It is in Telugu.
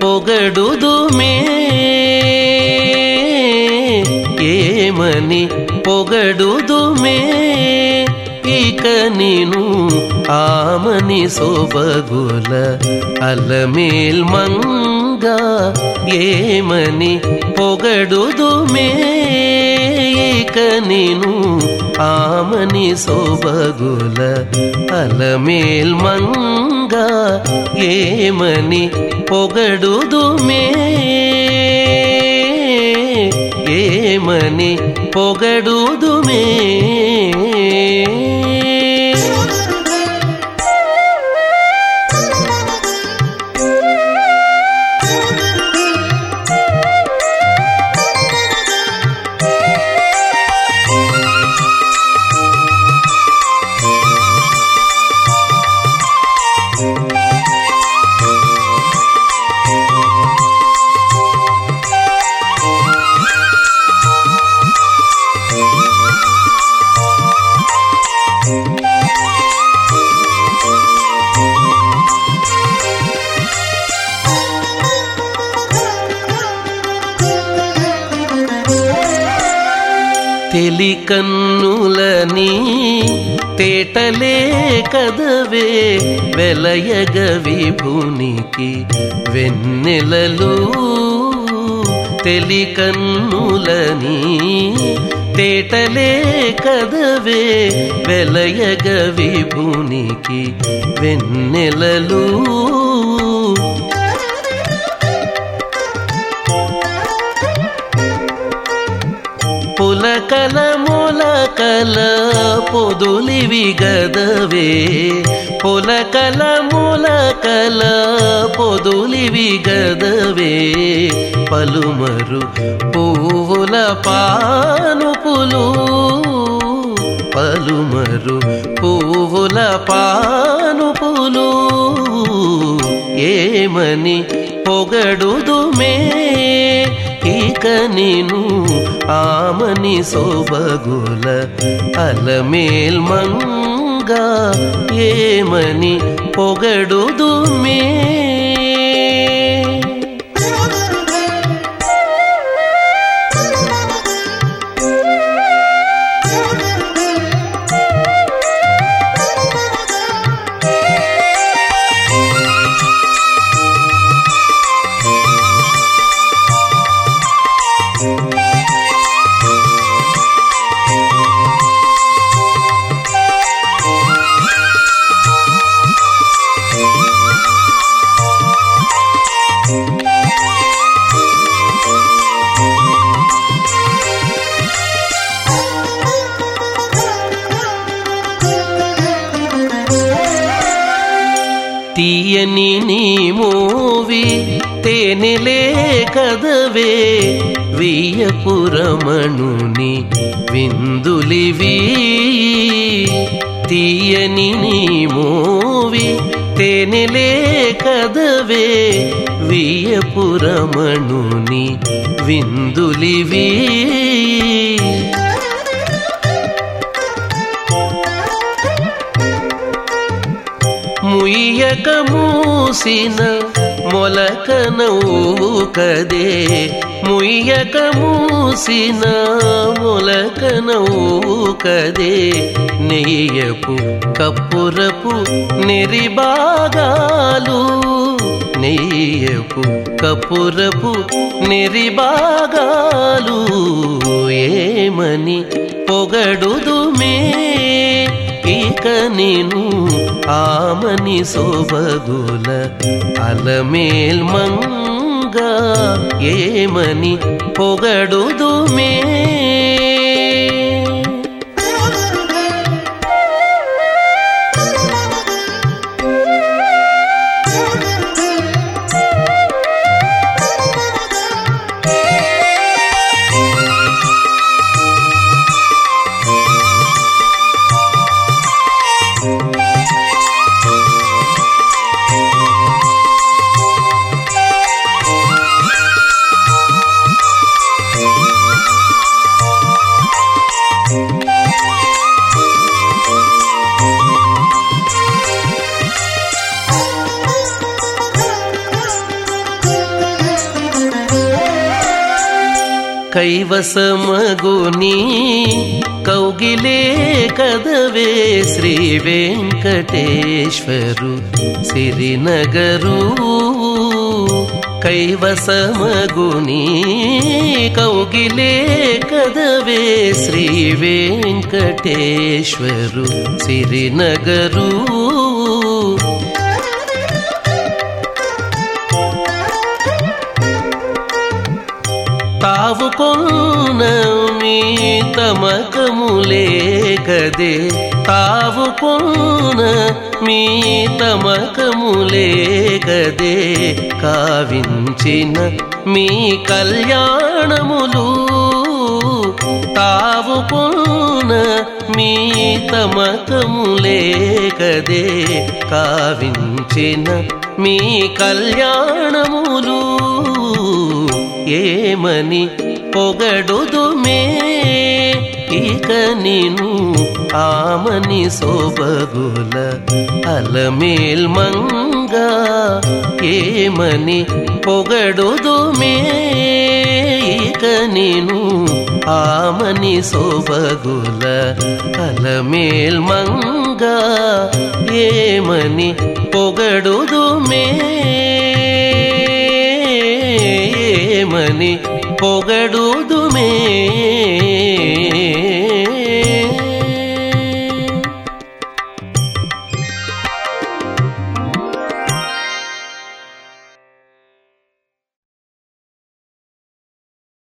ఏమని పొగడుదుమే ఏమని పొగడుదుమే ఇక నేను ఆమని సోబగుల అల్లమేల్ మంగ ఏమని పొగడుదుమే? ఇక నేను ఆమని సోబగుల అలమేల్ మంగా ఏమని పొగడుదుమే? ఏమని పొగడుదుమే? తెలికన్నులని తేటలే కదవే వెలయగ విభునికి వెన్నెలలు. తెలికన్నులని తేటలే కదవే వెలయగ విభునికి వెన్నెలలు. పులకల ములకల పొదులివి గదవే. పులకల ములకల పొదులివి గదవే. పలుమరు పువ్వుల పానుపులు పలుమరు పువ్వుల పానుపులు. ఏమని పొగడుదుమే? ఇక నేను ఆమని సోబగుల అలమేల్ మంగా ఏమని పొగడుదుమే? తీయని నీ మూవి తేనెలే కదవే వియపురమణుని విందులివి. తీయని నీ మూవి తేనెలే కదవే వియపురమణుని విందులివీ. ముయ్యక మూసిన మొలక నవ్వు కదే ముయ్యక మూసిన మొలక నవ్వు కదే నెయ్యపు కప్పురపు నిరిబాగాలు. నెయ్యపు కప్పురపు నిరిబాగాలు. ఏమని పొగడుదుమే? ఇక నేను ఆమని సోబగుల అలమేల్ మంగా ఏమని పొగడుదుమే? కైవసమగుని కౌగిలే కదవే శ్రీ వెంకటేశ్వరు సిరినగరు. కైవసమగుని కౌగిలే కదవే శ్రీ వెంకటేశ్వరు సిరినగరు. తావు కొన్న మీ తమకములే కదే. తావు మీ తమకములే కదే. కావించిన మీ కళ్యాణములు తావుకొన్న మీ తమకములే కదే. కావించిన మీ కళ్యాణములు ఏమని పొగడుదుమే? ఇక నిను ఆమని సోబగుల అలమేల్ మంగ ఏమని పొగడుదుమే? ఇక నిను ఆమని సోబగుల అలమేల్ మంగ ఏమని పొగడుదుమే? ప్రేమని పొగడుదుమే.